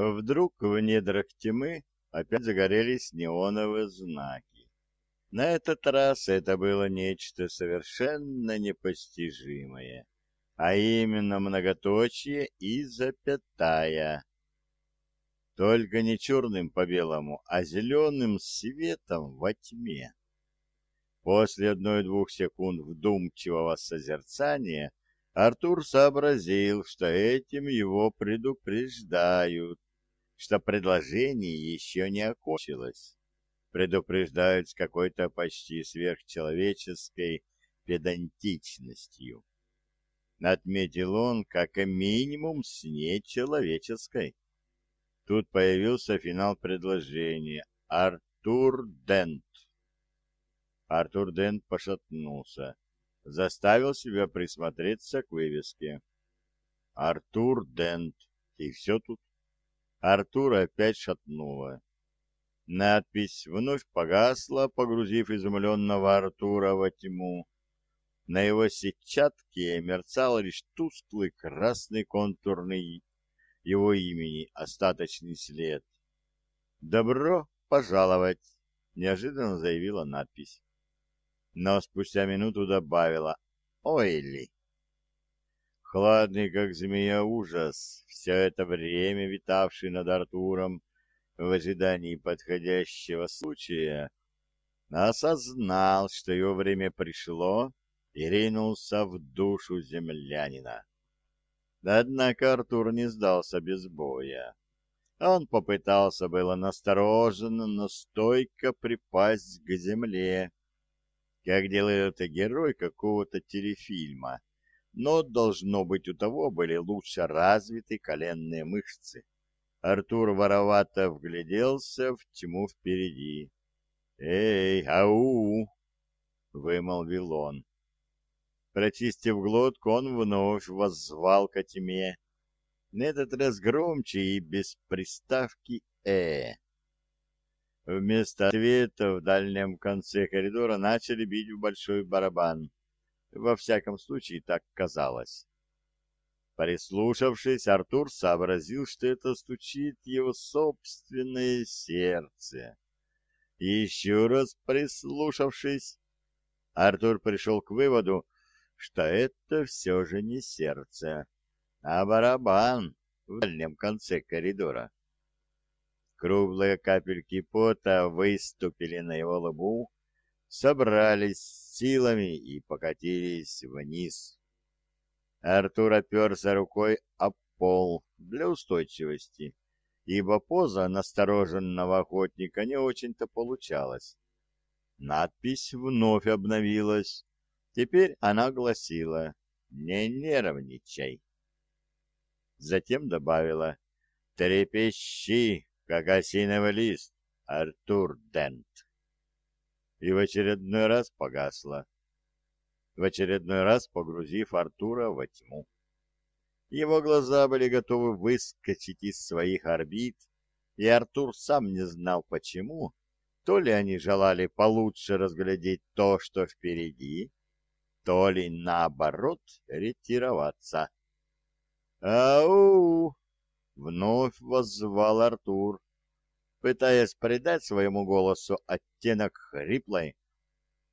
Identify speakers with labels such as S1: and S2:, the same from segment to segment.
S1: Вдруг в недрах тьмы опять загорелись неоновые знаки. На этот раз это было нечто совершенно непостижимое, а именно многоточие и запятая. Только не черным по белому, а зеленым светом во тьме. После одной-двух секунд вдумчивого созерцания Артур сообразил, что этим его предупреждают, что предложение еще не окончилось. Предупреждают с какой-то почти сверхчеловеческой педантичностью. Отметил он, как минимум, с нечеловеческой. Тут появился финал предложения. Артур Дент. Артур Дент пошатнулся. Заставил себя присмотреться к вывеске. Артур Дент. И все тут. Артура опять шатнуло. Надпись вновь погасла, погрузив изумленного Артура во тьму. На его сетчатке мерцал лишь тусклый красный контурный его имени, остаточный след. «Добро пожаловать!» — неожиданно заявила надпись. Но спустя минуту добавила «Ойли!» Хладный, как змея, ужас, все это время витавший над Артуром в ожидании подходящего случая, осознал, что его время пришло, и ринулся в душу землянина. Однако Артур не сдался без боя. Он попытался было настороженно, но стойко припасть к земле, как делает герой какого-то телефильма но, должно быть, у того были лучше развиты коленные мышцы. Артур воровато вгляделся в тьму впереди. «Эй, ау!» — вымолвил он. Прочистив глотку, он вновь воззвал ко тьме. На этот раз громче и без приставки «э». Вместо ответа в дальнем конце коридора начали бить в большой барабан. Во всяком случае, так казалось. Прислушавшись, Артур сообразил, что это стучит его собственное сердце. Еще раз прислушавшись, Артур пришел к выводу, что это все же не сердце, а барабан в дальнем конце коридора. Круглые капельки пота выступили на его лбу, собрались силами и покатились вниз. Артур оперся рукой об пол для устойчивости, ибо поза настороженного охотника не очень-то получалась. Надпись вновь обновилась. Теперь она гласила «Не нервничай». Затем добавила «Трепещи, как осиновый лист, Артур Дент» и в очередной раз погасла, в очередной раз погрузив Артура во тьму. Его глаза были готовы выскочить из своих орбит, и Артур сам не знал почему, то ли они желали получше разглядеть то, что впереди, то ли, наоборот, ретироваться. «Ау!» — вновь воззвал Артур пытаясь придать своему голосу оттенок хриплой,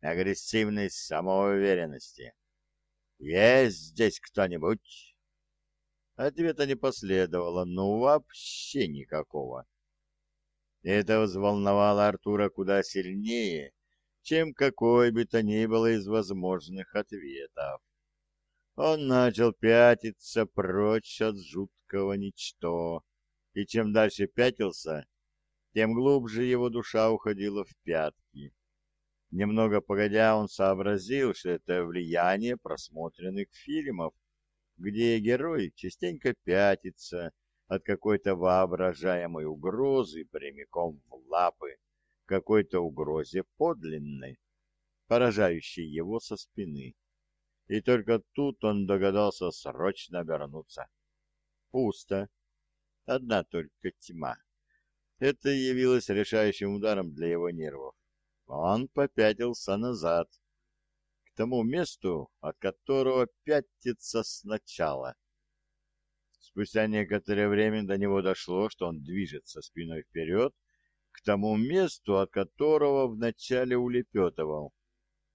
S1: агрессивной самоуверенности. «Есть здесь кто-нибудь?» Ответа не последовало, ну вообще никакого. Это взволновало Артура куда сильнее, чем какой бы то ни было из возможных ответов. Он начал пятиться прочь от жуткого ничто, и чем дальше пятился, тем глубже его душа уходила в пятки. Немного погодя, он сообразил, что это влияние просмотренных фильмов, где герой частенько пятится от какой-то воображаемой угрозы прямиком в лапы какой-то угрозе подлинной, поражающей его со спины. И только тут он догадался срочно обернуться. Пусто. Одна только тьма. Это явилось решающим ударом для его нервов. Он попятился назад, к тому месту, от которого пятится сначала. Спустя некоторое время до него дошло, что он движется спиной вперед к тому месту, от которого вначале улепетывал,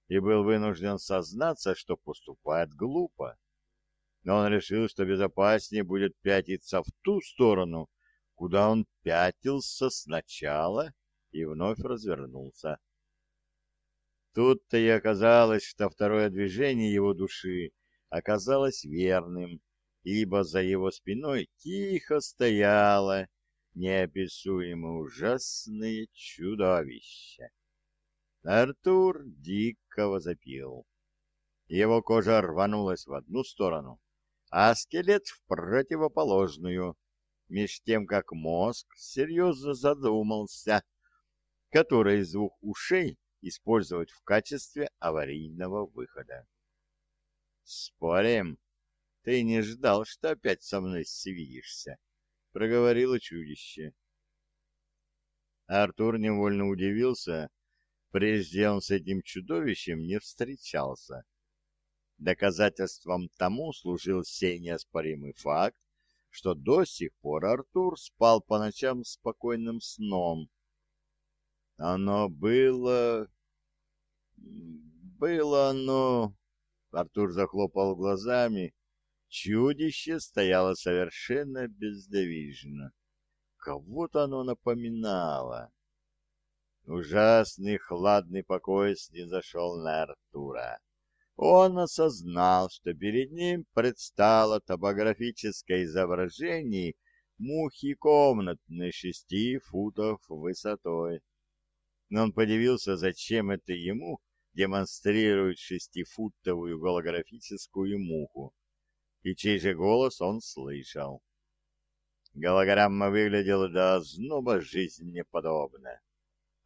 S1: и был вынужден сознаться, что поступает глупо. Но он решил, что безопаснее будет пятиться в ту сторону, куда он пятился сначала, и вновь развернулся. Тут-то и оказалось, что второе движение его души оказалось верным, ибо за его спиной тихо стояло неописуемо ужасное чудовище. Артур дико возопил. Его кожа рванулась в одну сторону, а скелет в противоположную, меж тем как мозг серьезно задумался, который из двух ушей использовать в качестве аварийного выхода. «Спорим, ты не ждал, что опять со мной свидишься?» — проговорило чудище. Артур невольно удивился, прежде он с этим чудовищем не встречался. Доказательством тому служил сей неоспоримый факт, что до сих пор Артур спал по ночам спокойным сном. Оно было... Было оно... Артур захлопал глазами. Чудище стояло совершенно бездвижно. Кого-то оно напоминало. Ужасный хладный покой снизошел на Артура. Он осознал, что перед ним предстало топографическое изображение мухи комнатной шести футов высотой. Но он подивился, зачем это ему демонстрирует шестифутовую голографическую муху, и чей же голос он слышал. Голограмма выглядела до озноба жизнеподобно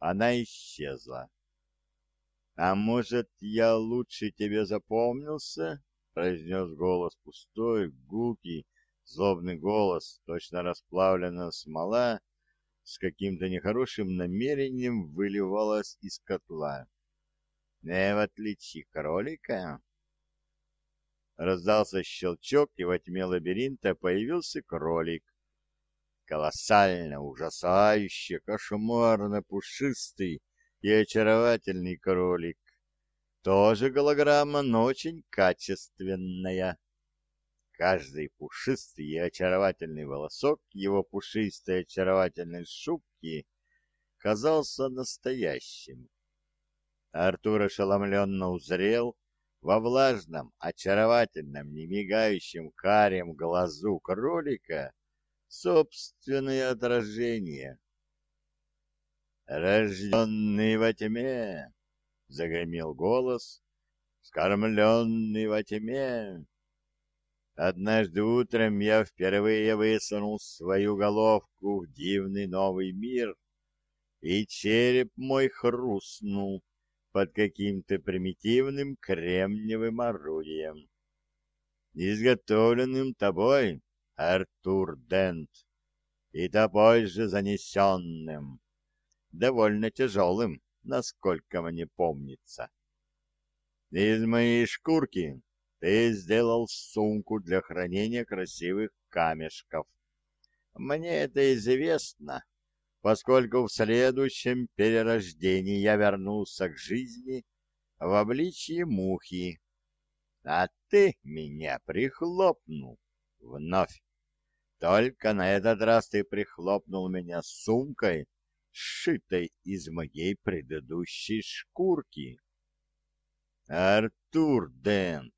S1: она исчезла. «А может, я лучше тебе запомнился?» — произнес голос пустой, гулкий, злобный голос, точно расплавленная смола, с каким-то нехорошим намерением выливалась из котла. «Не в отличие кролика?» Раздался щелчок, и во тьме лабиринта появился кролик, колоссально, ужасающе, кошмарно пушистый и очаровательный кролик. Тоже голограмма, но очень качественная. Каждый пушистый и очаровательный волосок его пушистой очаровательной шубки казался настоящим. Артур ошеломленно узрел во влажном, очаровательном, немигающем карем глазу кролика собственное отражение. «Рожденный во тьме!» — загремел голос, «скормленный во тьме!» Однажды утром я впервые высунул свою головку в дивный новый мир, и череп мой хрустнул под каким-то примитивным кремниевым орудием, изготовленным тобой Артур Дент, и тобой же занесенным, довольно тяжелым, насколько мне помнится. Из моей шкурки ты сделал сумку для хранения красивых камешков. Мне это известно, поскольку в следующем перерождении я вернулся к жизни в обличье мухи, а ты меня прихлопнул вновь. Только на этот раз ты прихлопнул меня сумкой, сшитой из моей предыдущей шкурки. Артур Дент,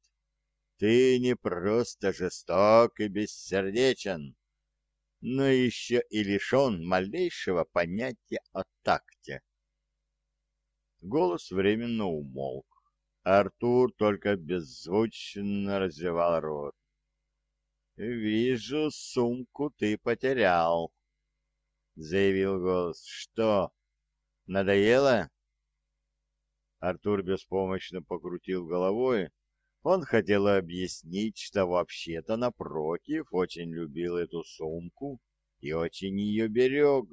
S1: ты не просто жесток и бессердечен, но еще и лишен малейшего понятия о такте. Голос временно умолк. Артур только беззвучно развивал рот. «Вижу, сумку ты потерял», — заявил голос. «Что, надоело?» Артур беспомощно покрутил головой. Он хотел объяснить, что вообще-то, напротив, очень любил эту сумку и очень ее берег,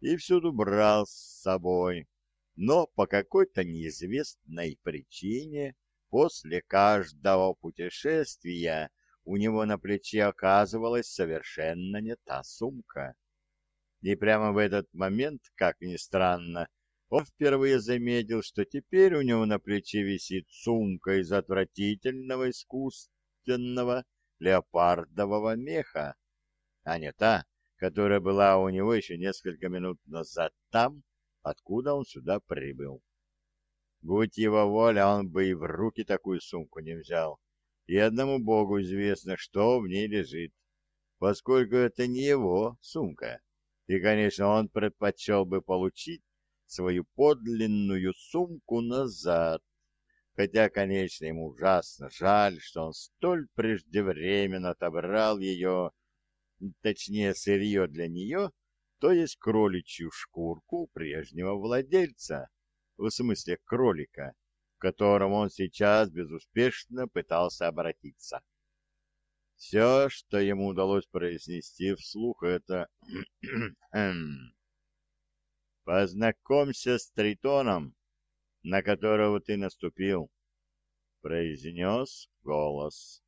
S1: и всюду брал с собой. Но по какой-то неизвестной причине после каждого путешествия у него на плече оказывалась совершенно не та сумка. И прямо в этот момент, как ни странно, он впервые заметил, что теперь у него на плече висит сумка из отвратительного искусственного леопардового меха, а не та, которая была у него еще несколько минут назад там, откуда он сюда прибыл. Будь его воля, он бы и в руки такую сумку не взял. И одному богу известно, что в ней лежит, поскольку это не его сумка. И, конечно, он предпочел бы получить свою подлинную сумку назад. Хотя, конечно, ему ужасно жаль, что он столь преждевременно отобрал ее, точнее, сырье для нее, то есть кроличью шкурку прежнего владельца, в смысле кролика, к которому он сейчас безуспешно пытался обратиться. Все, что ему удалось произнести вслух, это «Хм, «Познакомься с Тритоном, на которого ты наступил», — произнес голос.